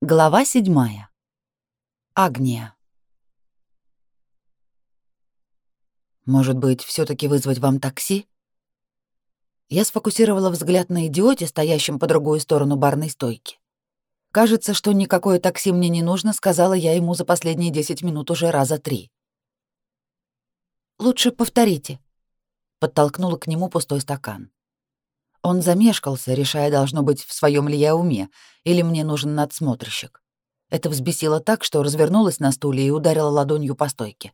Глава седьмая. Агния. Может быть, все таки вызвать вам такси? Я сфокусировала взгляд на идиоте, стоящем по другую сторону барной стойки. Кажется, что никакое такси мне не нужно, сказала я ему за последние десять минут уже раза три. Лучше повторите. Подтолкнула к нему пустой стакан. Он замешкался, решая, должно быть, в своем ли я уме, или мне нужен надсмотрщик. Это взбесило так, что развернулась на стуле и ударила ладонью по стойке.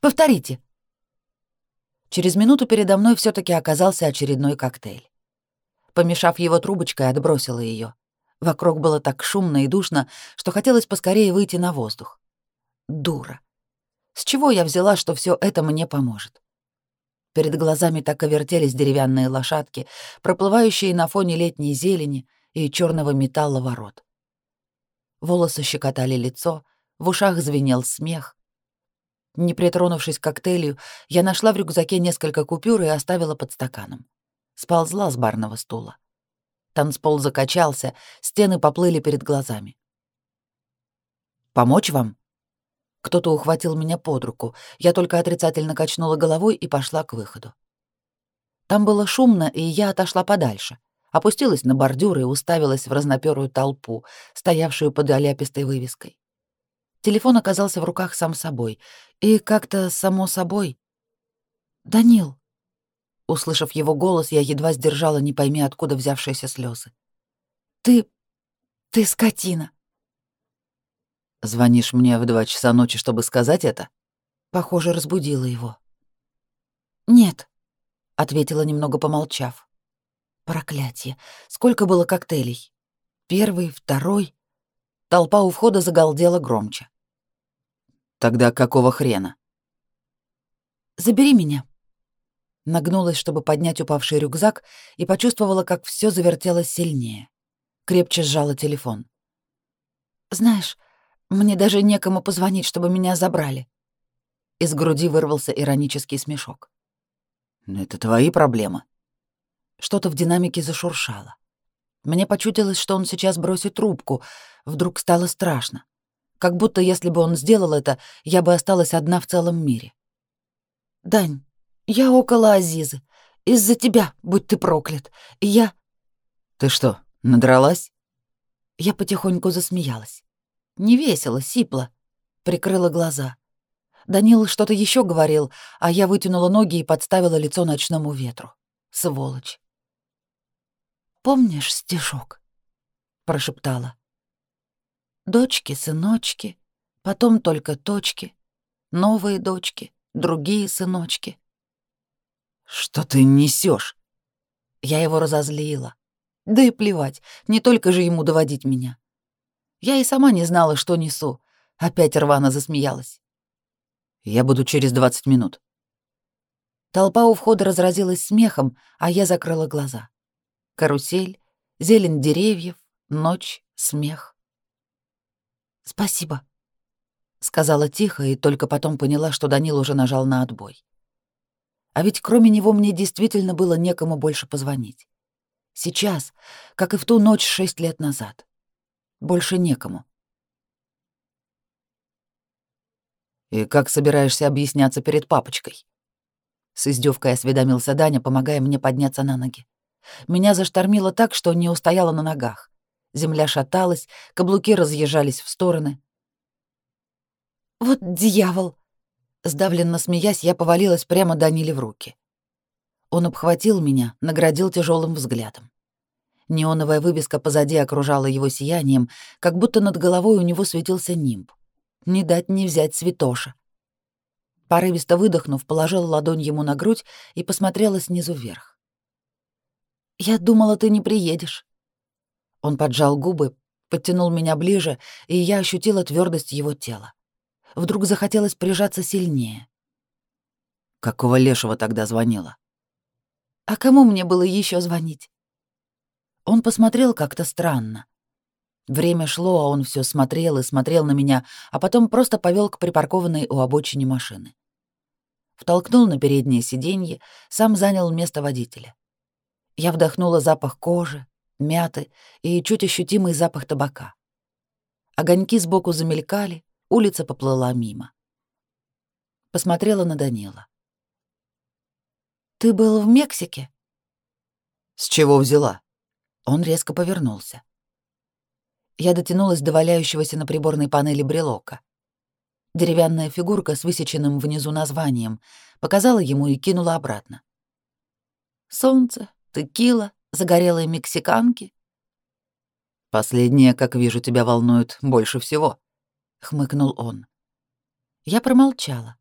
«Повторите!» Через минуту передо мной все таки оказался очередной коктейль. Помешав его трубочкой, отбросила ее. Вокруг было так шумно и душно, что хотелось поскорее выйти на воздух. Дура. С чего я взяла, что все это мне поможет? Перед глазами так и вертелись деревянные лошадки, проплывающие на фоне летней зелени и черного металла ворот. Волосы щекотали лицо, в ушах звенел смех. Не притронувшись к коктейлю, я нашла в рюкзаке несколько купюр и оставила под стаканом. Сползла с барного стула. Танцпол закачался, стены поплыли перед глазами. «Помочь вам?» Кто-то ухватил меня под руку. Я только отрицательно качнула головой и пошла к выходу. Там было шумно, и я отошла подальше. Опустилась на бордюр и уставилась в разнопёрую толпу, стоявшую под оляпистой вывеской. Телефон оказался в руках сам собой. И как-то само собой... «Данил!» Услышав его голос, я едва сдержала, не пойми откуда взявшиеся слезы. «Ты... ты скотина!» Звонишь мне в два часа ночи, чтобы сказать это? Похоже, разбудила его. Нет, ответила немного помолчав. Проклятие. Сколько было коктейлей? Первый, второй. Толпа у входа загалдела громче. Тогда какого хрена? Забери меня. Нагнулась, чтобы поднять упавший рюкзак, и почувствовала, как все завертелось сильнее. Крепче сжала телефон. Знаешь, мне даже некому позвонить, чтобы меня забрали. Из груди вырвался иронический смешок. Это твои проблемы. Что-то в динамике зашуршало. Мне почудилось, что он сейчас бросит трубку. Вдруг стало страшно. Как будто если бы он сделал это, я бы осталась одна в целом мире. «Дань, я около Азизы. Из-за тебя, будь ты проклят. Я...» «Ты что, надралась?» Я потихоньку засмеялась. Не весело, сипло. Прикрыла глаза. Данил что-то еще говорил, а я вытянула ноги и подставила лицо ночному ветру. Сволочь. «Помнишь стишок?» — прошептала. «Дочки, сыночки, потом только точки, новые дочки, другие сыночки». «Что ты несешь? Я его разозлила. Да и плевать, не только же ему доводить меня. Я и сама не знала, что несу. Опять рвано засмеялась. Я буду через 20 минут. Толпа у входа разразилась смехом, а я закрыла глаза. Карусель, зелень деревьев, ночь, смех. «Спасибо», — сказала тихо и только потом поняла, что Данил уже нажал на отбой. А ведь кроме него мне действительно было некому больше позвонить. Сейчас, как и в ту ночь шесть лет назад. Больше некому. «И как собираешься объясняться перед папочкой?» С издевкой осведомился Даня, помогая мне подняться на ноги. Меня заштормило так, что не устояла на ногах. Земля шаталась, каблуки разъезжались в стороны. «Вот дьявол!» Сдавленно смеясь, я повалилась прямо Даниле в руки. Он обхватил меня, наградил тяжелым взглядом. Неоновая вывеска позади окружала его сиянием, как будто над головой у него светился нимб. Не дать не взять святоша. Порывисто выдохнув, положила ладонь ему на грудь и посмотрела снизу вверх. «Я думала, ты не приедешь». Он поджал губы, подтянул меня ближе, и я ощутила твердость его тела. Вдруг захотелось прижаться сильнее. «Какого лешего тогда звонила?» «А кому мне было еще звонить?» Он посмотрел как-то странно. Время шло, а он все смотрел и смотрел на меня, а потом просто повел к припаркованной у обочины машины. Втолкнул на переднее сиденье, сам занял место водителя. Я вдохнула запах кожи, мяты и чуть ощутимый запах табака. Огоньки сбоку замелькали, улица поплыла мимо. Посмотрела на Данила. «Ты был в Мексике?» «С чего взяла?» Он резко повернулся. Я дотянулась до валяющегося на приборной панели брелока. Деревянная фигурка с высеченным внизу названием показала ему и кинула обратно. Солнце, текила, загорелые мексиканки. Последнее, как вижу, тебя волнует больше всего, хмыкнул он. Я промолчала.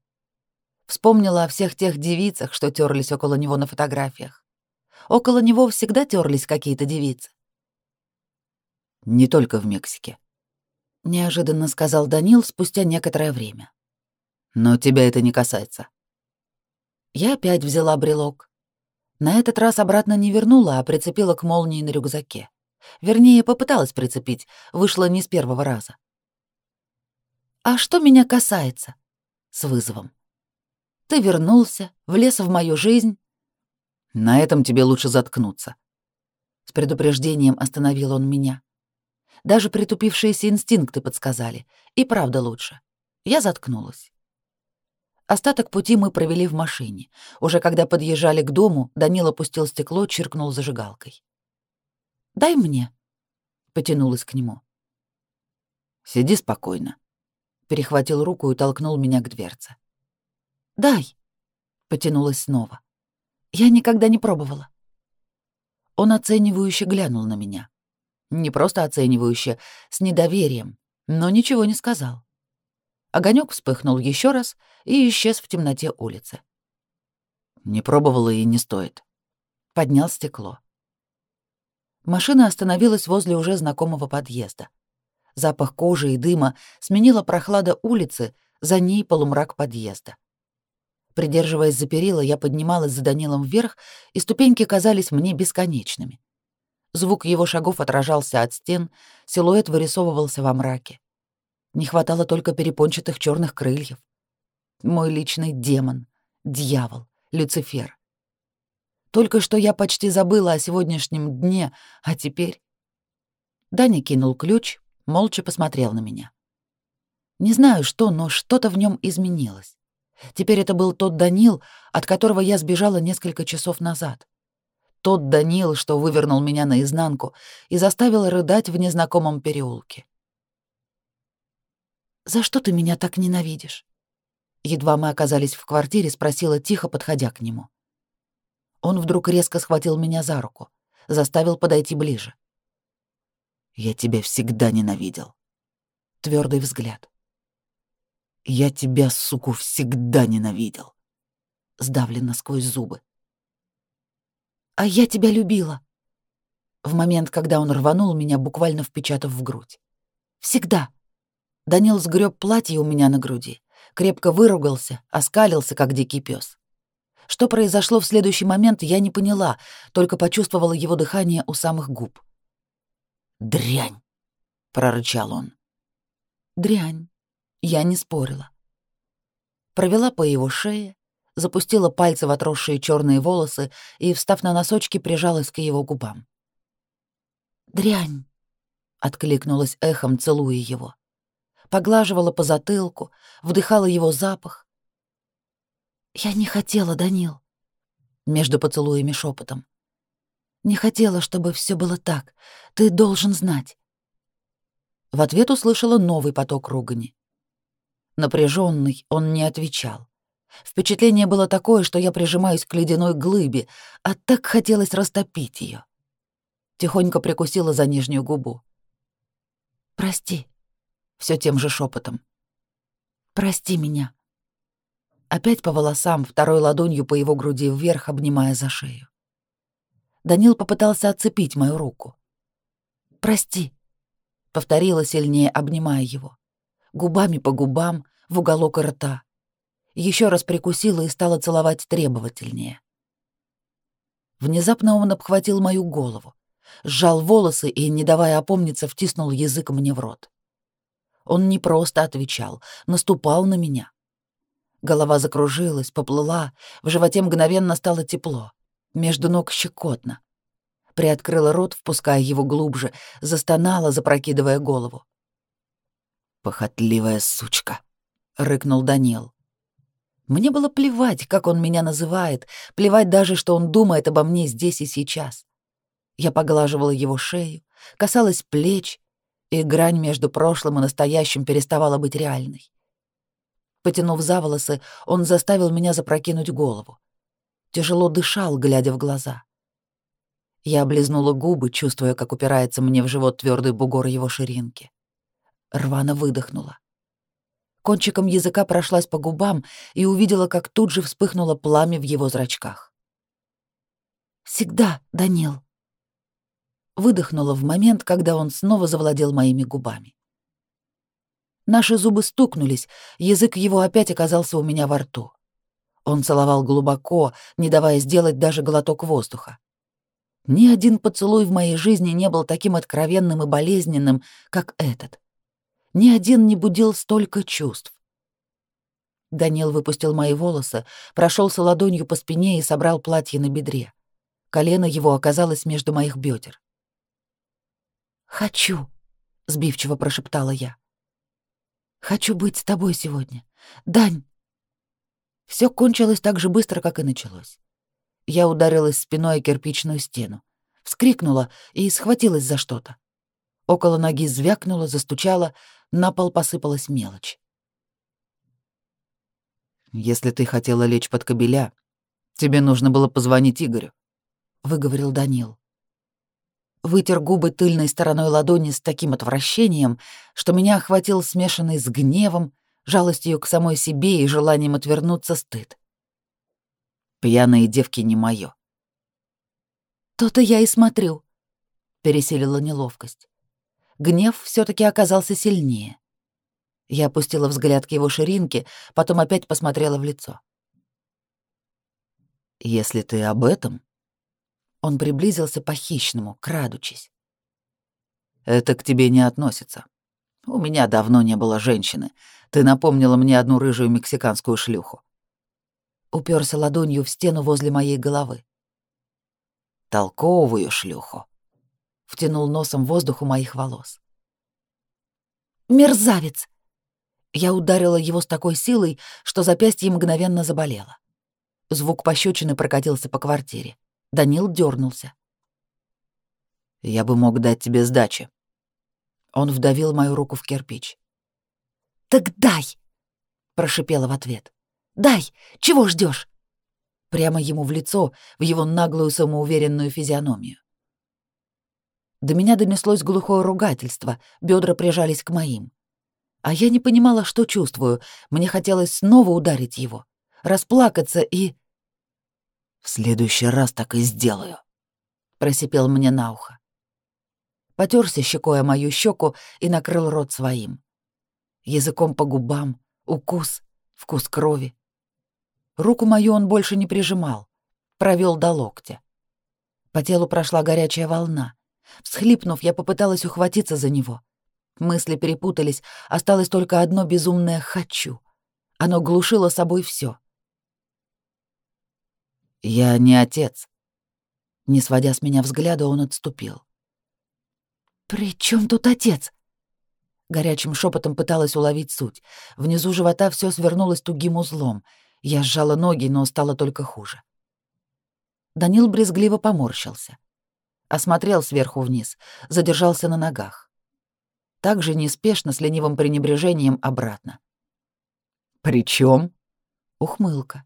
Вспомнила о всех тех девицах, что терлись около него на фотографиях. Около него всегда терлись какие-то девицы. Не только в Мексике. Неожиданно сказал Данил спустя некоторое время. Но тебя это не касается. Я опять взяла брелок. На этот раз обратно не вернула, а прицепила к молнии на рюкзаке. Вернее, попыталась прицепить, вышло не с первого раза. «А что меня касается?» — с вызовом. «Ты вернулся, влез в мою жизнь». «На этом тебе лучше заткнуться». С предупреждением остановил он меня. Даже притупившиеся инстинкты подсказали. И правда лучше. Я заткнулась. Остаток пути мы провели в машине. Уже когда подъезжали к дому, Данил опустил стекло, чиркнул зажигалкой. «Дай мне», — потянулась к нему. «Сиди спокойно», — перехватил руку и толкнул меня к дверце. «Дай», — потянулась снова. «Я никогда не пробовала». Он оценивающе глянул на меня. Не просто оценивающе, с недоверием, но ничего не сказал. Огонек вспыхнул еще раз и исчез в темноте улицы. Не пробовала и не стоит. Поднял стекло. Машина остановилась возле уже знакомого подъезда. Запах кожи и дыма сменила прохлада улицы, за ней полумрак подъезда. Придерживаясь за перила, я поднималась за Данилом вверх, и ступеньки казались мне бесконечными. Звук его шагов отражался от стен, силуэт вырисовывался во мраке. Не хватало только перепончатых черных крыльев. Мой личный демон, дьявол, Люцифер. Только что я почти забыла о сегодняшнем дне, а теперь... Даня кинул ключ, молча посмотрел на меня. Не знаю что, но что-то в нем изменилось. Теперь это был тот Данил, от которого я сбежала несколько часов назад. Тот Данил, что вывернул меня наизнанку и заставил рыдать в незнакомом переулке. «За что ты меня так ненавидишь?» Едва мы оказались в квартире, спросила тихо, подходя к нему. Он вдруг резко схватил меня за руку, заставил подойти ближе. «Я тебя всегда ненавидел». Твердый взгляд. «Я тебя, суку, всегда ненавидел». Сдавленно сквозь зубы. «А я тебя любила». В момент, когда он рванул меня, буквально впечатав в грудь. «Всегда». Данил сгреб платье у меня на груди, крепко выругался, оскалился, как дикий пес. Что произошло в следующий момент, я не поняла, только почувствовала его дыхание у самых губ. «Дрянь!» — прорычал он. «Дрянь!» Я не спорила. Провела по его шее, запустила пальцы в отросшие черные волосы и, встав на носочки, прижалась к его губам. «Дрянь!» — откликнулась эхом, целуя его поглаживала по затылку, вдыхала его запах. «Я не хотела, Данил», — между поцелуями шепотом. «Не хотела, чтобы все было так. Ты должен знать». В ответ услышала новый поток ругани. Напряженный, он не отвечал. Впечатление было такое, что я прижимаюсь к ледяной глыбе, а так хотелось растопить ее. Тихонько прикусила за нижнюю губу. «Прости», все тем же шепотом. «Прости меня». Опять по волосам, второй ладонью по его груди вверх, обнимая за шею. Данил попытался отцепить мою руку. «Прости», — повторила сильнее, обнимая его. Губами по губам, в уголок рта. Еще раз прикусила и стала целовать требовательнее. Внезапно он обхватил мою голову, сжал волосы и, не давая опомниться, втиснул язык мне в рот. Он не просто отвечал, наступал на меня. Голова закружилась, поплыла, в животе мгновенно стало тепло, между ног щекотно. Приоткрыла рот, впуская его глубже, застонала, запрокидывая голову. «Похотливая сучка», — рыкнул Данил. Мне было плевать, как он меня называет, плевать даже, что он думает обо мне здесь и сейчас. Я поглаживала его шею, касалась плеч, и грань между прошлым и настоящим переставала быть реальной. Потянув за волосы, он заставил меня запрокинуть голову. Тяжело дышал, глядя в глаза. Я облизнула губы, чувствуя, как упирается мне в живот твердый бугор его ширинки. Рвано выдохнула. Кончиком языка прошлась по губам и увидела, как тут же вспыхнуло пламя в его зрачках. «Всегда, Данил!» Выдохнула в момент, когда он снова завладел моими губами. Наши зубы стукнулись, язык его опять оказался у меня во рту. Он целовал глубоко, не давая сделать даже глоток воздуха. Ни один поцелуй в моей жизни не был таким откровенным и болезненным, как этот. Ни один не будил столько чувств. Даниэл выпустил мои волосы, прошелся ладонью по спине и собрал платье на бедре. Колено его оказалось между моих бедер. «Хочу», — сбивчиво прошептала я. «Хочу быть с тобой сегодня. Дань!» Все кончилось так же быстро, как и началось. Я ударилась спиной о кирпичную стену, вскрикнула и схватилась за что-то. Около ноги звякнуло, застучало, на пол посыпалась мелочь. «Если ты хотела лечь под кобеля, тебе нужно было позвонить Игорю», — выговорил Данил. Вытер губы тыльной стороной ладони с таким отвращением, что меня охватил смешанный с гневом, жалостью к самой себе и желанием отвернуться стыд. Пьяные девки не моё. «То-то я и смотрю», — переселила неловкость гнев все таки оказался сильнее. Я опустила взгляд к его ширинке, потом опять посмотрела в лицо. «Если ты об этом...» Он приблизился по-хищному, крадучись. «Это к тебе не относится. У меня давно не было женщины. Ты напомнила мне одну рыжую мексиканскую шлюху». Уперся ладонью в стену возле моей головы. «Толковую шлюху», втянул носом воздух у моих волос. «Мерзавец!» Я ударила его с такой силой, что запястье мгновенно заболело. Звук пощечины прокатился по квартире. Данил дернулся. «Я бы мог дать тебе сдачи». Он вдавил мою руку в кирпич. «Так дай!» — прошипела в ответ. «Дай! Чего ждешь? Прямо ему в лицо, в его наглую самоуверенную физиономию. До меня донеслось глухое ругательство, бедра прижались к моим. А я не понимала, что чувствую. Мне хотелось снова ударить его, расплакаться и... «В следующий раз так и сделаю», — просипел мне на ухо. Потерся щекой о мою щеку и накрыл рот своим. Языком по губам, укус, вкус крови. Руку мою он больше не прижимал, провел до локтя. По телу прошла горячая волна. Всхлипнув, я попыталась ухватиться за него. Мысли перепутались, осталось только одно безумное «хочу». Оно глушило собой все. «Я не отец». Не сводя с меня взгляда, он отступил. «При чем тут отец?» Горячим шепотом пыталась уловить суть. Внизу живота все свернулось тугим узлом. Я сжала ноги, но стало только хуже. Данил брезгливо поморщился осмотрел сверху вниз, задержался на ногах. Также неспешно, с ленивым пренебрежением, обратно. «При чем? Ухмылка.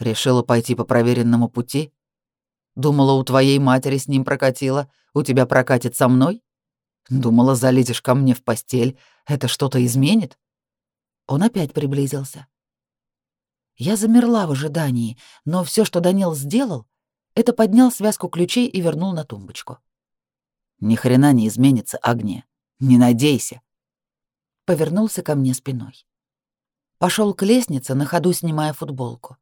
«Решила пойти по проверенному пути? Думала, у твоей матери с ним прокатило, у тебя прокатит со мной? Думала, залезешь ко мне в постель, это что-то изменит?» Он опять приблизился. Я замерла в ожидании, но все, что Данил сделал, это поднял связку ключей и вернул на тумбочку. Ни хрена не изменится, Агния. Не надейся. Повернулся ко мне спиной. Пошел к лестнице, на ходу снимая футболку.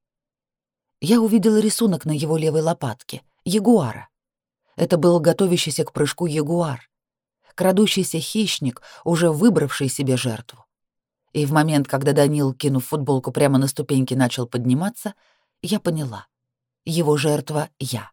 Я увидела рисунок на его левой лопатке ягуара. Это был готовящийся к прыжку ягуар, крадущийся хищник, уже выбравший себе жертву. И в момент, когда Данил, кинув футболку прямо на ступеньки, начал подниматься, я поняла — его жертва — я.